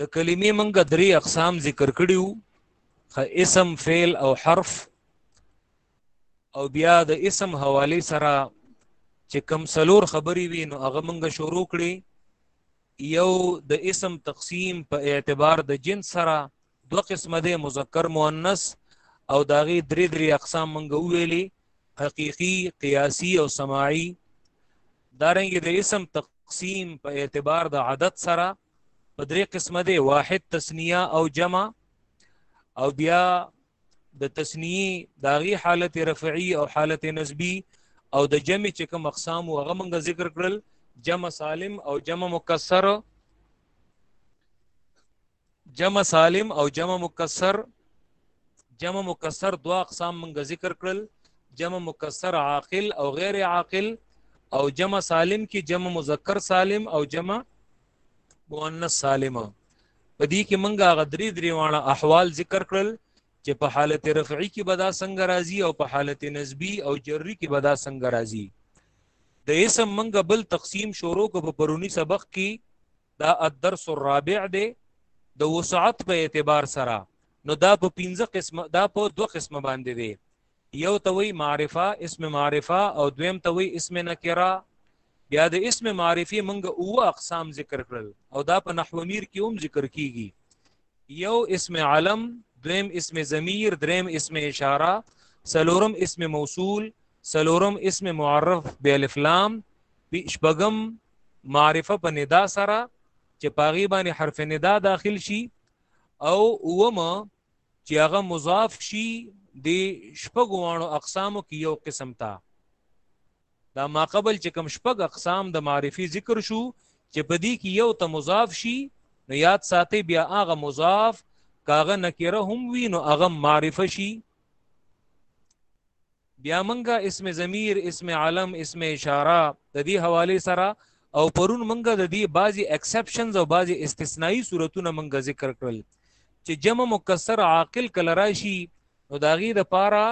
د کلمې منګه درې اقسام ذکر کړي وو اسم فعل او حرف او بیا د اسم حواله سره چې کم سلور خبري وي نو هغه منګه شروع کړي یو د اسم تقسیم په اعتبار د جنس سره دو قسمه دی مذکر مؤنث او داغي درې درې اقسام مونږ ویلي حقيقي قياسي او سماعي دارنګ د دې اسم تقسیم په اعتبار د عدد سره په درې قسمه دی واحد تسنیه او جمع او بیا د تسنیه داغي حالت رفعي او حالت نسبی او د جمع چې کوم اقسام او هغه مونږ ذکر کړل جمع سالم او جمع مکسر جمع سالم او جمع مکسر جمع مکسر دو اقسام منګه ذکر کړل جمع مکسر عاقل او غیر عاقل او جمع سالم کې جمع مذکر سالم او جمع مؤنث سالم په دې کې منګه غدری درې واړه احوال ذکر کړل چې په حالت رفعی کې بدا څنګه راځي او په حالت نسبی او جری کې بدا څنګه راځي د اسم منګه بل تقسیم شروع کو په پرونی سبق کې دا الدرس الرابع دی د وسعت په اعتبار سره نو دا په پنځه قسم دا په دوه قسم باندې دی یو ته وی معرفه اسم معرفه او دویم ته وی اسم نکره بیا د اسم معرفي منګه او اقسام ذکر کړل او دا په نحو میر کې هم ذکر کیږي یو اسم علم دویم اسم ضمیر دریم اسم اشاره سلورم اسم موصول سلورم اسم معرف بالف لام شپږم معرفه په ندا سره چې پاغي باندې حرف ندا داخل شي او اوم چې هغه مضاف شي د شپږوانو اقسامو کې یو قسم تا دا ما قبل چې کوم شپږ اقسام د معرفي ذکر شو چې په دې کې یو ته مضاف شي نو یاد ساتي بیا هغه مضاف کاغه نکره هم وی نو هغه معرفه شي بیا منګه اسم ضمیر اسم علم اسم اشاره د دې حواله سره او پرون منګه د دې بعضی ایکسپشنز او بعضی استثنایی صورتونه منګه ذکر کړل چې جمع مکسر عاقل کله راشي نو داغي د پاره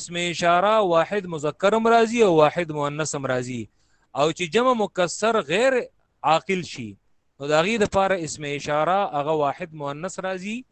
اسم اشاره واحد مذکر مرضی او واحد مؤنث مرضی او چې جمع مکسر غیر عاقل شي نو دا غي د پاره اسم اشاره هغه واحد مؤنث راځي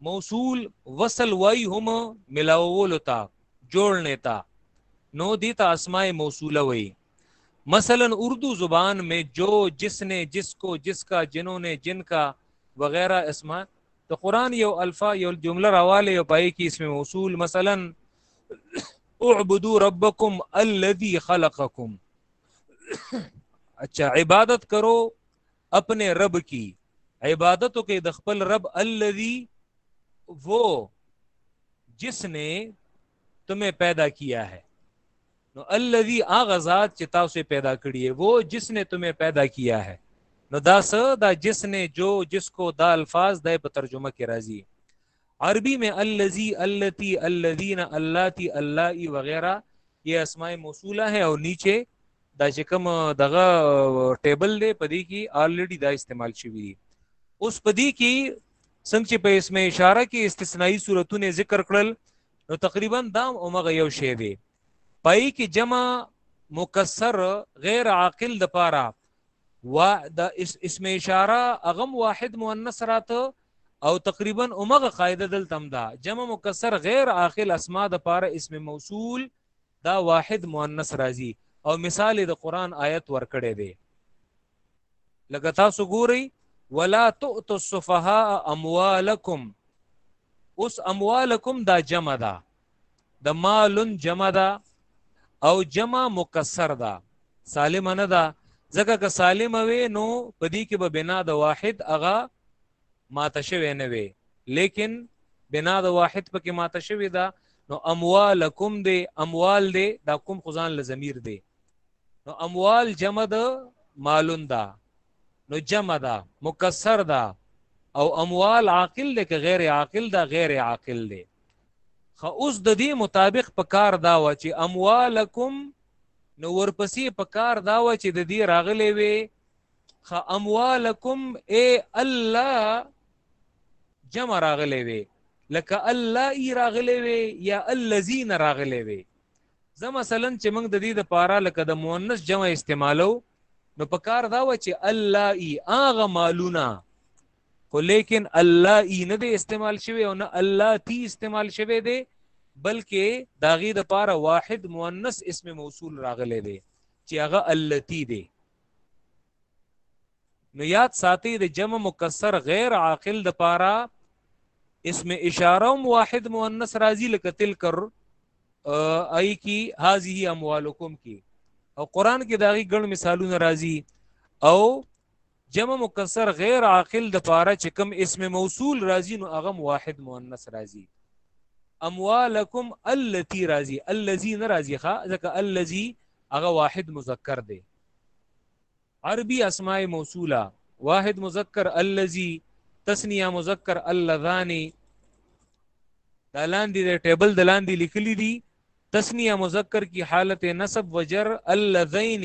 موصول وصل وای هم ملاوولو ته جوړنه تا نو دیتا اسماء موصوله وای مثلا اردو زبان میں جو جس نے جس کو جس کا جنہوں نے جن کا وغیرہ اسماء تو قرآن یو الفا یو جملہ رواله یو پای کی اسم موصول مثلا اعبدوا ربکم الذي خلقکم اچھا عبادت کرو اپنے رب کی عبادتوں کے دخپل رب وہ جس نے تمہیں پیدا کیا ہے نو الذی آغازات چتا سے پیدا کری ہے وہ جس نے تمہیں پیدا کیا ہے نو دا سا دا جس نے جو جس کو دا الفاظ دا پترجمہ کے راضی جی۔ عربی میں الذی اللتی الذین اللاتی اللائی وغیرہ یہ اسماء موصوله ہے او نیچے دا چې کوم دغه ټیبل دی په دې کې الریډي دا استعمال شوی دی اوس په دې کې څنګه چې په اسم اشاره کې استثنایی صورتونه ذکر کړل نو تقریبا دا اومغه یو شی دی پای کې جمع مکسر غیر عاقل د پاره و د اسم اشاره اغم واحد مؤنث راته او تقریبا اومغه قاعده دلته هم ده جمع مکسر غیر عاقل اسماء د پاره اسم موصول دا واحد مؤنث راځي او مثال د قران آیت ورکړی دی لکه تاسو ګورئ ولا تؤتوا السفهاء اموالکم اوس اموالکم دا جمع ده د مالن جمع ده او جمع مکسر ده سالم نه ده ځکه که سالم وي نو په دې کې به بنا د واحد اغا ماته شوی نه وي لیکن بنا د واحد پکې ماته شوی ده نو اموالکم دی اموال دی دا کوم خزان لزمیر دی نو اموال جمع د مالون ده نو جمع ده مکسر ده او اموال عاقل دی که غیر عاقل ده غیر عاقل دی خه اوس د دې مطابق په کار دا و چې اموالکم نو ورپسې په کار دا و چې د دې راغلې وي خه اموالکم اے الله جمع راغلې وي لکه الله ای راغلې وي یا الذین راغلې وي زه مثلا چې موږ د دې د پاره لکه د مؤنث جمع استعمالو نو په کار دا و چې الله ای اغه مالونه خو لیکن الله ای نه دی استعمال شوی او نه الله تی استعمال شوی دی بلکې داغي د پاره واحد مؤنث اسم موصول راغلی دی چې هغه التی دی نو یاد ساتي د جمع مکسر غیر عاقل د پاره اسم اشاره هم واحد مؤنث راځي لکه تلکر ای کی هذه اموالکم کی او قران کې داغي ګڼ مثالونه راځي او جمع مکسر غیر عاقل د پاره چې کوم اسم موصول راځي نو هغه واحد مؤنث راځي اموالکم التي راځي الذي ناراضي ښا ځکه الذي هغه واحد مذکر دی عربي اسماء موصوله واحد مذکر الذي تسنیه مذکر اللذان دا لاندې د ټیبل د لاندې لیکلي دي تسنیه مذکر کی حالت نصب وجر اللذین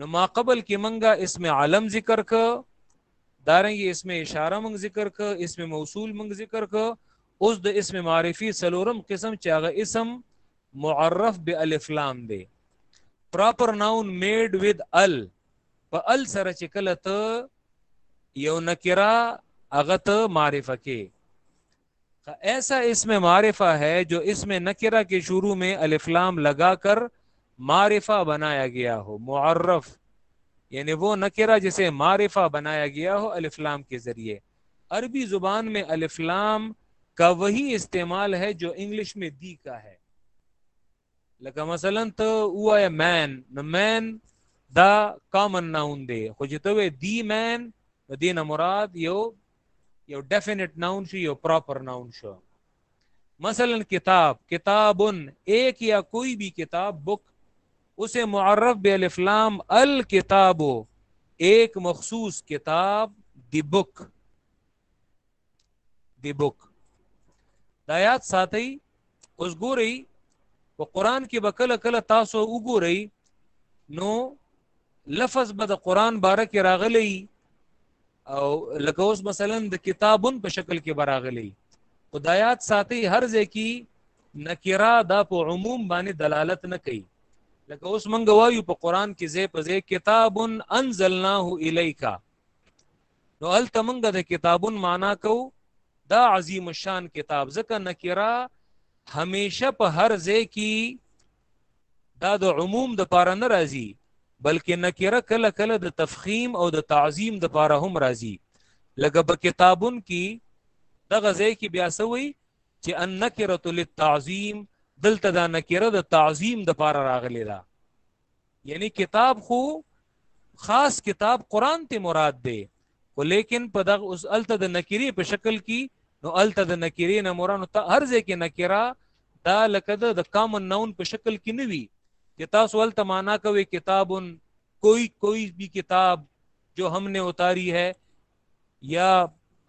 نو ما قبل کې منګه اسم علم ذکر ک دارنګ اسم اشاره منګ ذکر ک اسم موصول منګ ذکر ک اوس د اسم معرفي سلورم قسم چې هغه اسم معرف به الف لام دی پراپر ناون میډ ود ال په ال سره چې کله ته یو نکرا هغه ته معرفه کې ایسا اس میں معرفہ ہے جو اس میں نکرا کے شروع میں الفلام لگا کر معرفہ بنایا گیا ہو معرف یعنی وہ نکرا جسے معرفہ بنایا گیا ہو الفلام کے ذریعے عربی زبان میں الفلام کا وہی استعمال ہے جو انگلش میں دی کا ہے لکه مثلا ته وای مین نو مین دا کامن ناون دی خو چې ته وې دی مین د دینه مراد یو یو ډیفینټ ناون شو یو پراپر ناون شو مثلا کتاب کتابن ایک یا کوئی بھی کتاب بک اسے معرف بے الف لام الکتاب ایک مخصوص کتاب دی بک دی بوک دا یاد ساتي اوس ګوري په قران کې به کله کله تاسو وګورئ نو لفظ به د قران باره کې راغلی او لکه اوس مثلا د کتابون په شکل کې براغلی خدایات ساتي هر ځای کې نکرا دا په عموم باندې دلالت نه کوي لکه اوس مونږ وایو په قران کې زې په زې کتاب انزلناه الیکا نو هلته موږ د کتابون معنا کو دا عظیم الشان کتاب ځکه نکرا همیشه په هر ځای کې دا د عموم د پاره نه راځي بلکې نکره کله کله د تفخیم او د تعظیم د پاره هم راځي لکه په کتابون کې دغه ځای کې بیا سوی چې ان نکره للتعظیم دلته دا نکره د تعظیم د پاره راغلی ده یعنی کتاب خو خاص کتاب قران ته مراد دی خو لیکن په دغه اوس الته د نکری په شکل کې نو الته د نکری نه مرانو ته هر ځای کې نکرا دا لکه د کامن ناون په شکل کې نه وي چې تاسو الته معنا کوي کتابن کوئی کوئی بھی کتاب جو ہم نے اتاری ہے یا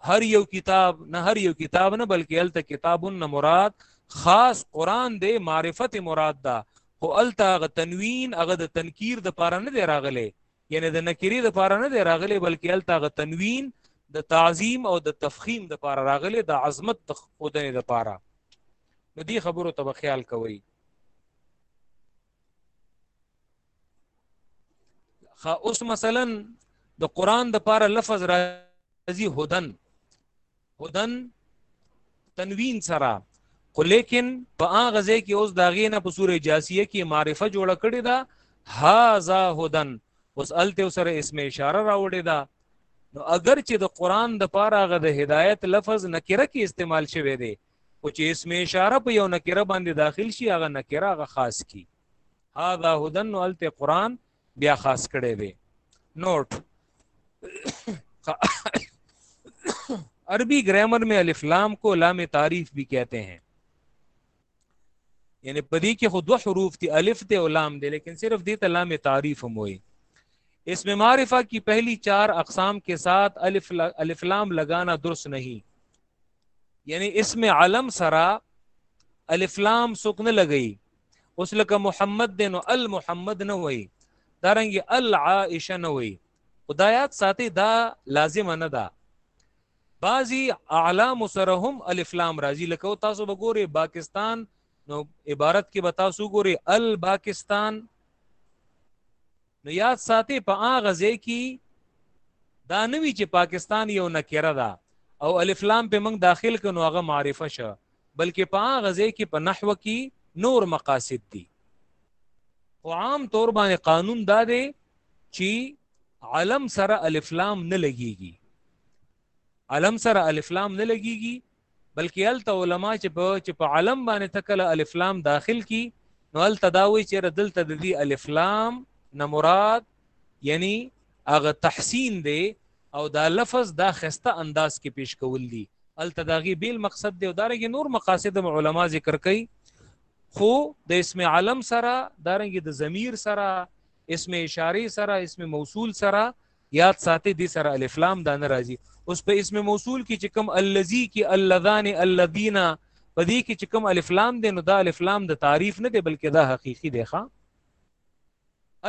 هر یو کتاب نه هر یو کتاب نه بلکې الته کتابون نه مراد خاص قران دی معرفت مراد ده خو الته غ تنوین هغه د تنکیر د پاره نه دی راغلی یعنی د نکری د پاره نه دی راغلی بلکې الته غ تنوین د تعظیم او د تفخیم د پاره راغلی د عظمت د خودنې د پاره نو دی خبرو ته خیال کوئ خا اوس مثلا د قران د پاره لفظ راځي هدن هدن تنوین سره خو لیکن په هغه ځای کې اوس داغې نه په سورې جاسیه کې معرفه جوړه کړې ده هاذا هدن اوس الته سره اسم اشاره راوړې ده نو اگر چې د قران د پاره غ د هدایت لفظ نکره کې استعمال شوی دی او چې اسم اشاره په یو نکره باندې داخل شي هغه نکره هغه خاص کی هاذا هدن نو الته قران بیا خاص کړي دی نوٹ عربی گرامر میں الف لام کو لام تعریف بھی کہتے ہیں یعنی پدی کې خو دوه حروف دي الف ته او لام دي لیکن صرف دې ته لام تعریف هم وایي اسم معرفہ کی پہلی چار اقسام کے ساتھ الف الف لام لگانا درست نہیں یعنی اسم علم سره الف لام سوک نه لګی اوس لکه محمد دی نو المحمد نه وای دارنګ العائشه نه وای خدایات ساتي دا لازم نه ده بعضی اعلام سره هم الف لام راځي لکه تاسو وګورئ پاکستان نو عبارت کې به تاسو ګوري الباکستان نو یاد ساتي په هغه ځای کې دا نه وی چې پاکستان یو نکره ده او الف لام په موږ داخل کنو هغه معرفه شه بلکې په هغه ځای کې په نحو کې نور مقاصد دي او عام طور باندې قانون دا دی چې علم سره الف لام نه لګيږي علم سره الف لام نه لګيږي بلکې هلته علما چې په چې په علم باندې تکل الف لام داخل کی نو هلته دا وی چې دلته د دې الف لام نه مراد یعنی هغه تحسین دی او دا لفظ دا خسته انداز کې پیش کول دي هلته داغي بیل مقصد دی او دارنګ نور مقاصد علما ذکر کوي خو د اسم علم سره دارنګ د ضمیر سره اسم اشاره سره اسم موصول سره یاد ساتي دي سره الف لام دا نه راځي اوس په اسم موصول کې چې کوم الذي کې اللذان الذين په دې کې چې کوم الف لام دی نو دا الف لام د تعریف نه دی بلکې دا حقيقي دی ښا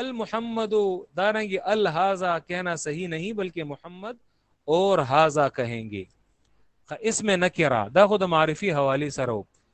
المحمد دارنګي الهذا کہنا صحیح نہیں بلکې محمد اور هذا کہیں گے اسم نکرا دا خود معرفی حوالی سره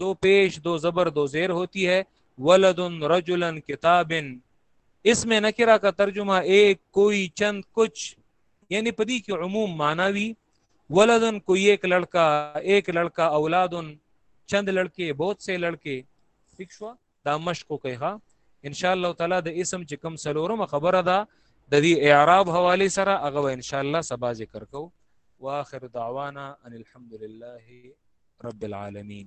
دو پیش دو زبر دو زیر ہوتی ہے ولد رجلا کتاب اسم نکرا کا ترجمہ ایک کوئی چند کچھ یعنی پدی کی عموم معناوی ولد کوئی ایک لڑکا ایک لڑکا اولاد چند لڑکے بہت سے لڑکے ٹھیک شو دا مشق کو کہا ان شاء الله تعالی د اسم چې کم سلورم خبره ده د دې اعراب حواله سره هغه ان شاء الله سبا ذکر کو واخر دعوانا ان الحمد لله رب العالمين